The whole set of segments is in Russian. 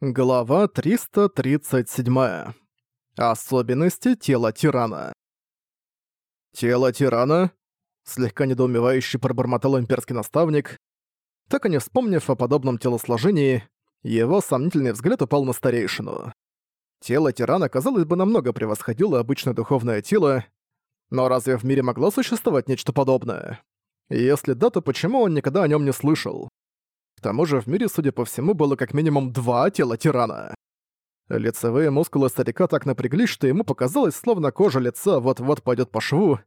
Глава 337. Особенности тела тирана. «Тело тирана?» — слегка недоумевающе пробормотал имперский наставник. Так и не вспомнив о подобном телосложении, его сомнительный взгляд упал на старейшину. Тело тирана, казалось бы, намного превосходило обычное духовное тело, но разве в мире могло существовать нечто подобное? Если да, то почему он никогда о нем не слышал? К тому же в мире, судя по всему, было как минимум два тела тирана. Лицевые мускулы старика так напряглись, что ему показалось, словно кожа лица вот-вот пойдет по шву.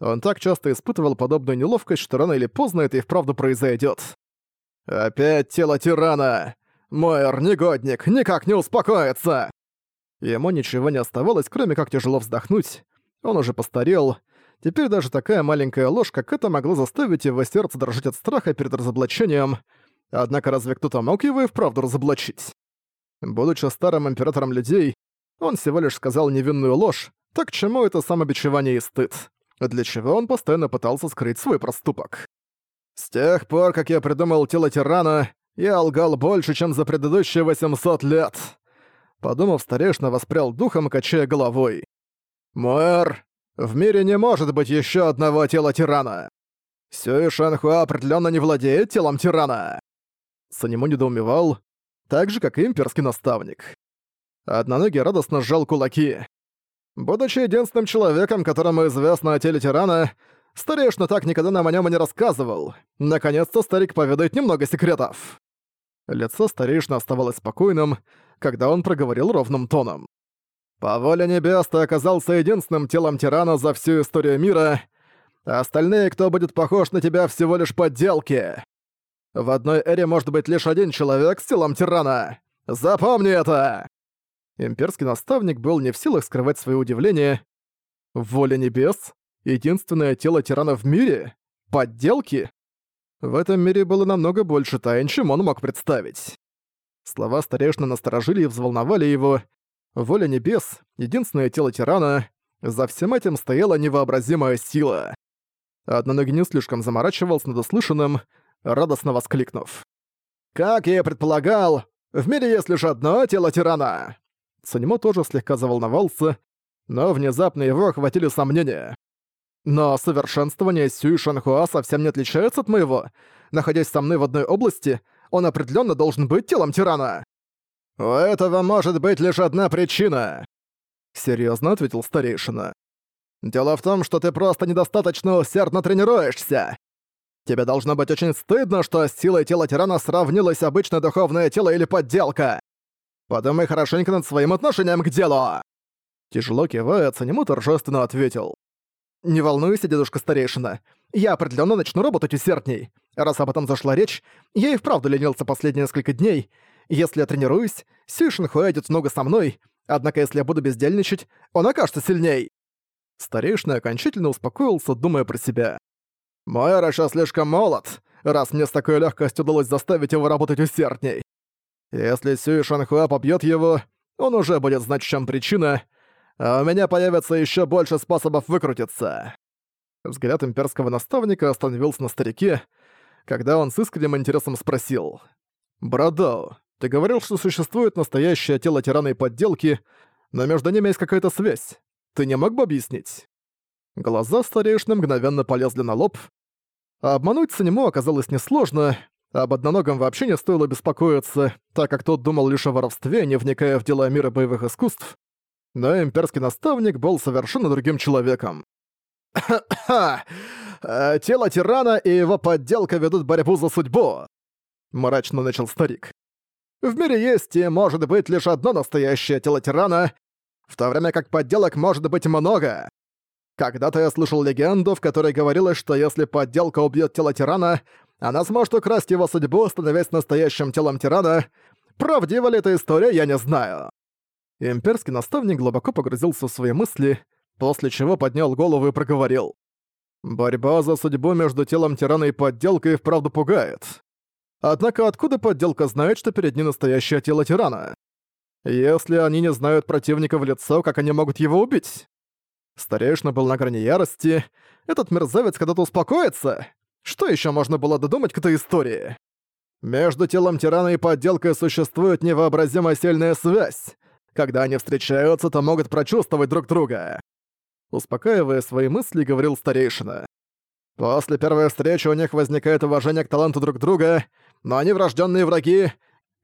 Он так часто испытывал подобную неловкость, что рано или поздно это и вправду произойдет. «Опять тело тирана! Мойер, негодник, никак не успокоится!» Ему ничего не оставалось, кроме как тяжело вздохнуть. Он уже постарел. Теперь даже такая маленькая ложь, как это, могла заставить его сердце дрожать от страха перед разоблачением — Однако разве кто-то мог его и вправду разоблачить? Будучи старым императором людей, он всего лишь сказал невинную ложь, так чему это самобичевание и стыд? Для чего он постоянно пытался скрыть свой проступок? С тех пор, как я придумал тело тирана, я лгал больше, чем за предыдущие 800 лет. Подумав, старешина воспрял духом, качая головой. Мэр, в мире не может быть еще одного тела тирана. Сюй Шанхуа определенно не владеет телом тирана. Санему недоумевал, так же, как и имперский наставник. Одноногий радостно сжал кулаки. Будучи единственным человеком, которому известно о теле тирана, старейшина так никогда нам о нем и не рассказывал. Наконец-то старик поведает немного секретов. Лицо старейшины оставалось спокойным, когда он проговорил ровным тоном. «По воле небес ты оказался единственным телом тирана за всю историю мира, а остальные, кто будет похож на тебя, всего лишь подделки. В одной эре может быть лишь один человек с телом тирана. Запомни это!» Имперский наставник был не в силах скрывать свое удивление. «Воля небес? Единственное тело тирана в мире? Подделки?» В этом мире было намного больше тайн, чем он мог представить. Слова старейшины насторожили и взволновали его. Воля небес, единственное тело тирана, за всем этим стояла невообразимая сила. Одноногий не слишком заморачивался над услышанным, радостно воскликнув. «Как я и предполагал, в мире есть лишь одно тело тирана!» Санимо тоже слегка заволновался, но внезапно его охватили сомнения. «Но совершенствование Сюй Шанхуа совсем не отличается от моего. Находясь со мной в одной области, он определенно должен быть телом тирана!» «У этого может быть лишь одна причина!» Серьезно ответил старейшина. «Дело в том, что ты просто недостаточно усердно тренируешься. Тебе должно быть очень стыдно, что с силой тела тирана сравнилось обычное духовное тело или подделка. Подумай хорошенько над своим отношением к делу!» Тяжело кивая, Цанему торжественно ответил. «Не волнуйся, дедушка старейшина. Я определенно начну работать усердней. Раз об этом зашла речь, я и вправду ленился последние несколько дней. Если я тренируюсь, Сюй Шинхуэ идёт много со мной, однако если я буду бездельничать, он окажется сильней». Старейшина окончательно успокоился, думая про себя. Мой Раша слишком молод, раз мне с такой легкостью удалось заставить его работать усердней. Если Сюй Шанхуа побьет его, он уже будет знать, в чем причина, а у меня появится еще больше способов выкрутиться. Взгляд имперского наставника остановился на старике, когда он с искренним интересом спросил. «Брадоу, ты говорил, что существует настоящее тело тирана и подделки, но между ними есть какая-то связь. Ты не мог бы объяснить?» Глаза старейшины мгновенно полезли на лоб, а обмануть Санему оказалось несложно, об одноногом вообще не стоило беспокоиться, так как тот думал лишь о воровстве, не вникая в дела мира боевых искусств. Но имперский наставник был совершенно другим человеком. «Ха-ха! Э, тело тирана и его подделка ведут борьбу за судьбу!» Мрачно начал старик. «В мире есть и может быть лишь одно настоящее тело тирана, в то время как подделок может быть много. Когда-то я слышал легенду, в которой говорилось, что если подделка убьет тело тирана, она сможет украсть его судьбу, становясь настоящим телом тирана. Правдива ли эта история, я не знаю. Имперский наставник глубоко погрузился в свои мысли, после чего поднял голову и проговорил. Борьба за судьбу между телом тирана и подделкой вправду пугает. Однако откуда подделка знает, что перед ней настоящее тело тирана? Если они не знают противника в лицо, как они могут его убить? Старейшина был на грани ярости. Этот мерзавец когда-то успокоится. Что еще можно было додумать к этой истории? Между телом тирана и подделкой существует невообразимо сильная связь. Когда они встречаются, то могут прочувствовать друг друга. Успокаивая свои мысли, говорил старейшина. После первой встречи у них возникает уважение к таланту друг друга, но они врожденные враги,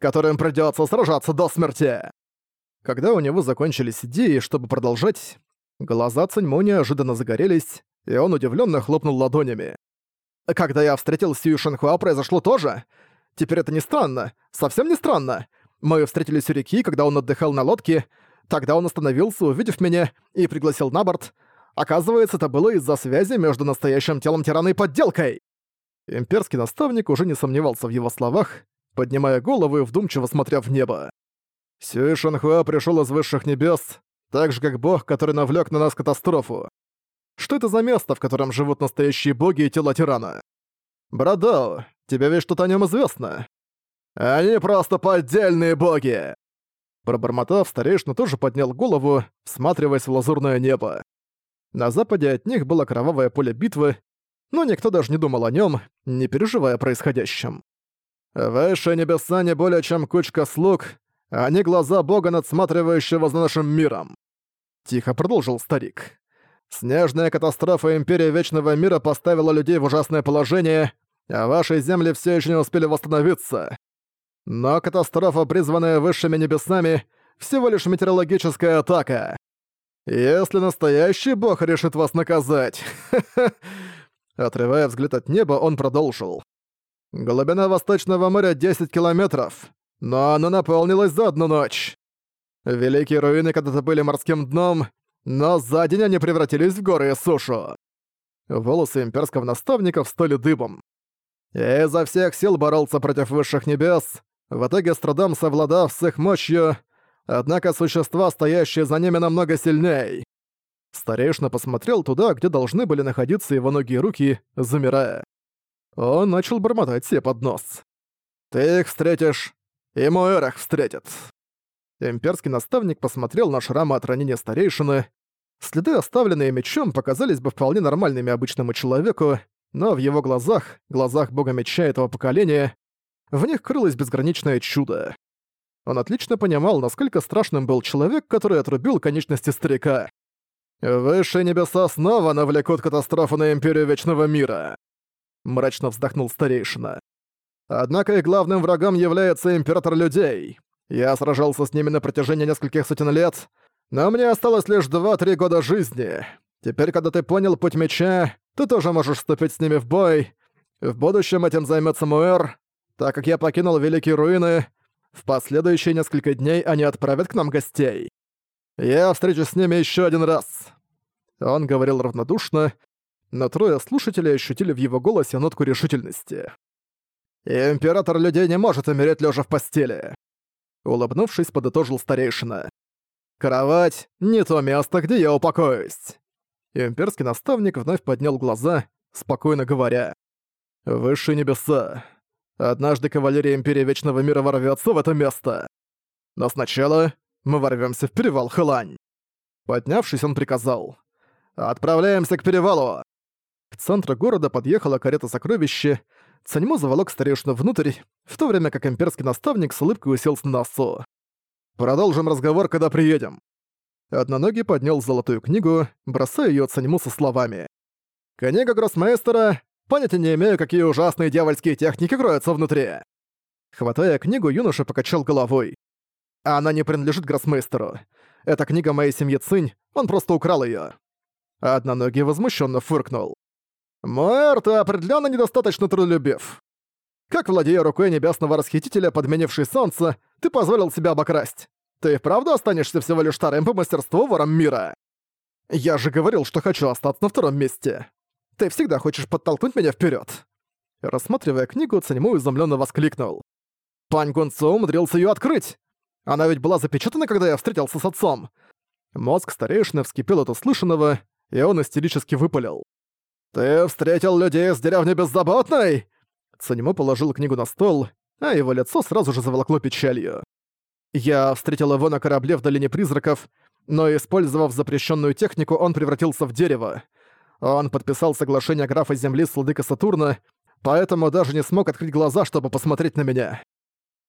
которым придется сражаться до смерти. Когда у него закончились идеи, чтобы продолжать, глаза Циньму неожиданно загорелись, и он удивленно хлопнул ладонями. «Когда я встретил Сью Шанхуа, произошло то же. Теперь это не странно, совсем не странно. Мы встретились у реки, когда он отдыхал на лодке. Тогда он остановился, увидев меня, и пригласил на борт. Оказывается, это было из-за связи между настоящим телом тирана и подделкой. Имперский наставник уже не сомневался в его словах, поднимая голову и вдумчиво смотря в небо. Сюй Шанхуа пришел из высших небес, так же как бог, который навлек на нас катастрофу. Что это за место, в котором живут настоящие боги и тела тирана? Брадао, тебе ведь что-то о нем известно? Они просто поддельные боги! Пробормотав, старейшина тоже поднял голову, всматриваясь в лазурное небо. На западе от них было кровавое поле битвы, но никто даже не думал о нем, не переживая происходящем. «Выше небеса не более чем кучка слуг, а не глаза бога, надсматривающего за нашим миром», — тихо продолжил старик. «Снежная катастрофа Империи Вечного Мира поставила людей в ужасное положение, а ваши земли все еще не успели восстановиться. Но катастрофа, призванная высшими небесами, всего лишь метеорологическая атака. Если настоящий бог решит вас наказать. Отрывая взгляд от неба, он продолжил. Глубина Восточного моря 10 километров, но оно наполнилось за одну ночь. Великие руины когда-то были морским дном, но за день они превратились в горы и сушу. Волосы имперского наставника встали дыбом. Я изо всех сил боролся против высших небес, в итоге с трудом совладав с их мощью, Однако существа, стоящие за ними, намного сильней. Старейшина посмотрел туда, где должны были находиться его ноги и руки, замирая. Он начал бормотать себе под нос. «Ты их встретишь, и мой эрах встретит». Имперский наставник посмотрел на шрамы от ранения старейшины. Следы, оставленные мечом, показались бы вполне нормальными обычному человеку, но в его глазах, глазах бога меча этого поколения, в них крылось безграничное чудо. Он отлично понимал, насколько страшным был человек, который отрубил конечности старика. «Высшие небеса снова навлекут катастрофу на Империю Вечного Мира», — мрачно вздохнул старейшина. «Однако и главным врагом является Император Людей. Я сражался с ними на протяжении нескольких сотен лет, но мне осталось лишь 2-3 года жизни. Теперь, когда ты понял путь меча, ты тоже можешь вступить с ними в бой. В будущем этим займется Муэр. Так как я покинул Великие Руины, в последующие несколько дней они отправят к нам гостей. Я встречусь с ними еще один раз». Он говорил равнодушно, но трое слушателей ощутили в его голосе нотку решительности. «Император людей не может умереть лежа в постели», — улыбнувшись, подытожил старейшина. «Кровать — не то место, где я упокоюсь». Имперский наставник вновь поднял глаза, спокойно говоря. «Высшие небеса, Однажды кавалерия Империи Вечного Мира ворвётся в это место. Но сначала мы ворвёмся в перевал Хэлань. Поднявшись, он приказал. «Отправляемся к перевалу!» К центру города подъехала карета Цаньму заволок старейшину внутрь, в то время как имперский наставник с улыбкой уселся на носу. «Продолжим разговор, когда приедем». Одноногий поднял золотую книгу, бросая её Цаньму со словами. «Книга гроссмейстера Понятия не имею, какие ужасные дьявольские техники кроются внутри. Хватая книгу, юноша покачал головой. Она не принадлежит гроссмейстеру. Это книга моей семьи Цинь, он просто украл её. Одноногий возмущенно фыркнул. «Мэр, ты определенно недостаточно трудолюбив. Как владея рукой небесного расхитителя, подменивший солнце, ты позволил себя обокрасть? Ты правда останешься всего лишь вторым по мастерству вором мира? Я же говорил, что хочу остаться на втором месте. Ты всегда хочешь подтолкнуть меня вперед. Рассматривая книгу, Цаньму изумленно воскликнул. «Пань Гунцо умудрился ее открыть! Она ведь была запечатана, когда я встретился с отцом!» Мозг старейшины вскипел от услышанного, и он истерически выпалил. «Ты встретил людей из деревни Беззаботной?» Цаньму положил книгу на стол, а его лицо сразу же заволокло печалью. «Я встретил его на корабле в Долине Призраков, но, использовав запрещенную технику, он превратился в дерево. Он подписал соглашение графа Земли с владыка Сатурна, поэтому даже не смог открыть глаза, чтобы посмотреть на меня.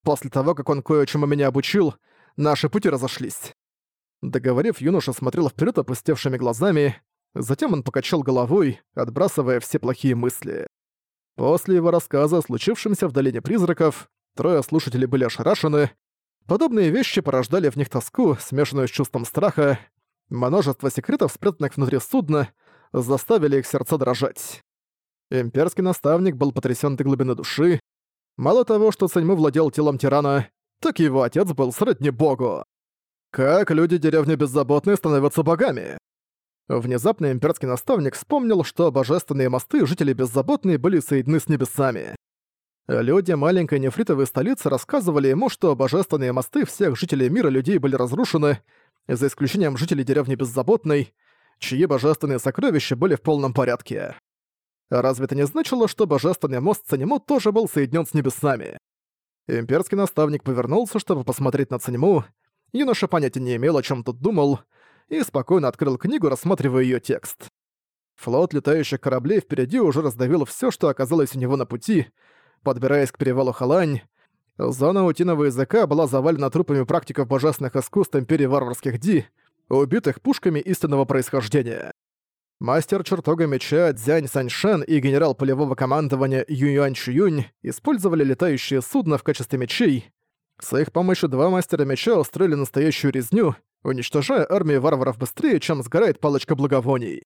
После того, как он кое-чему меня обучил, наши пути разошлись. Договорив, юноша смотрел вперед опустевшими глазами, затем он покачал головой, отбрасывая все плохие мысли. После его рассказа о случившемся в Долине Призраков, трое слушателей были ошарашены, подобные вещи порождали в них тоску, смешанную с чувством страха, множество секретов, спрятанных внутри судна, заставили их сердца дрожать. Имперский наставник был потрясен до глубины души. Мало того, что Цаньму владел телом тирана, так его отец был сродни богу. Как люди деревни Беззаботные становятся богами? Внезапно имперский наставник вспомнил, что божественные мосты жители Беззаботные были соединены с небесами. Люди маленькой нефритовой столицы рассказывали ему, что божественные мосты всех жителей мира людей были разрушены, за исключением жителей деревни Беззаботной, чьи божественные сокровища были в полном порядке. Разве это не значило, что божественный мост Цанему тоже был соединен с небесами? Имперский наставник повернулся, чтобы посмотреть на Цанему. Юноша понятия не имел, о чем тут думал, и спокойно открыл книгу, рассматривая ее текст. Флот летающих кораблей впереди уже раздавил все, что оказалось у него на пути, подбираясь к перевалу Халань. Зона утиного языка была завалена трупами практиков божественных искусств Империи Варварских Ди, убитых пушками истинного происхождения. Мастер чертога меча Дзянь Саньшен и генерал полевого командования Ююань Чуюнь использовали летающие судна в качестве мечей. С их помощью два мастера меча устроили настоящую резню, уничтожая армию варваров быстрее, чем сгорает палочка благовоний.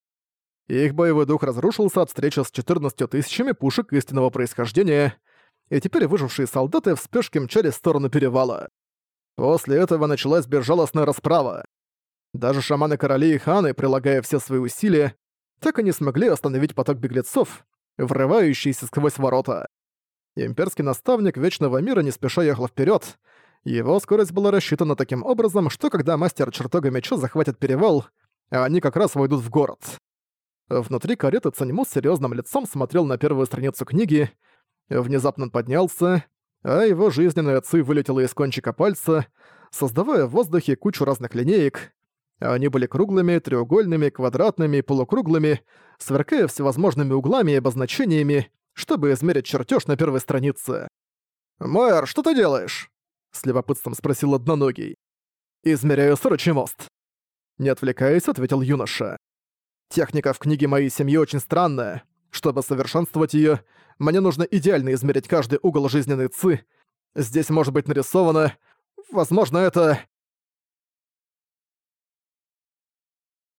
Их боевой дух разрушился от встречи с 14 тысячами пушек истинного происхождения, и теперь выжившие солдаты в спешке мчались в сторону перевала. После этого началась безжалостная расправа. Даже шаманы-короли и ханы, прилагая все свои усилия, так и не смогли остановить поток беглецов, врывающийся сквозь ворота. Имперский наставник Вечного Мира не спеша ехал вперед. Его скорость была рассчитана таким образом, что когда мастер чертога меча захватит перевал, они как раз войдут в город. Внутри кареты Цаньму с серьёзным лицом смотрел на первую страницу книги. Внезапно поднялся, а его жизненная ци вылетела из кончика пальца, создавая в воздухе кучу разных линеек. Они были круглыми, треугольными, квадратными, полукруглыми, сверкая всевозможными углами и обозначениями, чтобы измерить чертеж на первой странице. «Мэр, что ты делаешь?» — с любопытством спросил одноногий. «Измеряю сорочий мост». Не отвлекаясь, ответил юноша. «Техника в книге моей семьи очень странная. Чтобы совершенствовать ее, мне нужно идеально измерить каждый угол жизненной ци. Здесь может быть нарисовано... Возможно, это...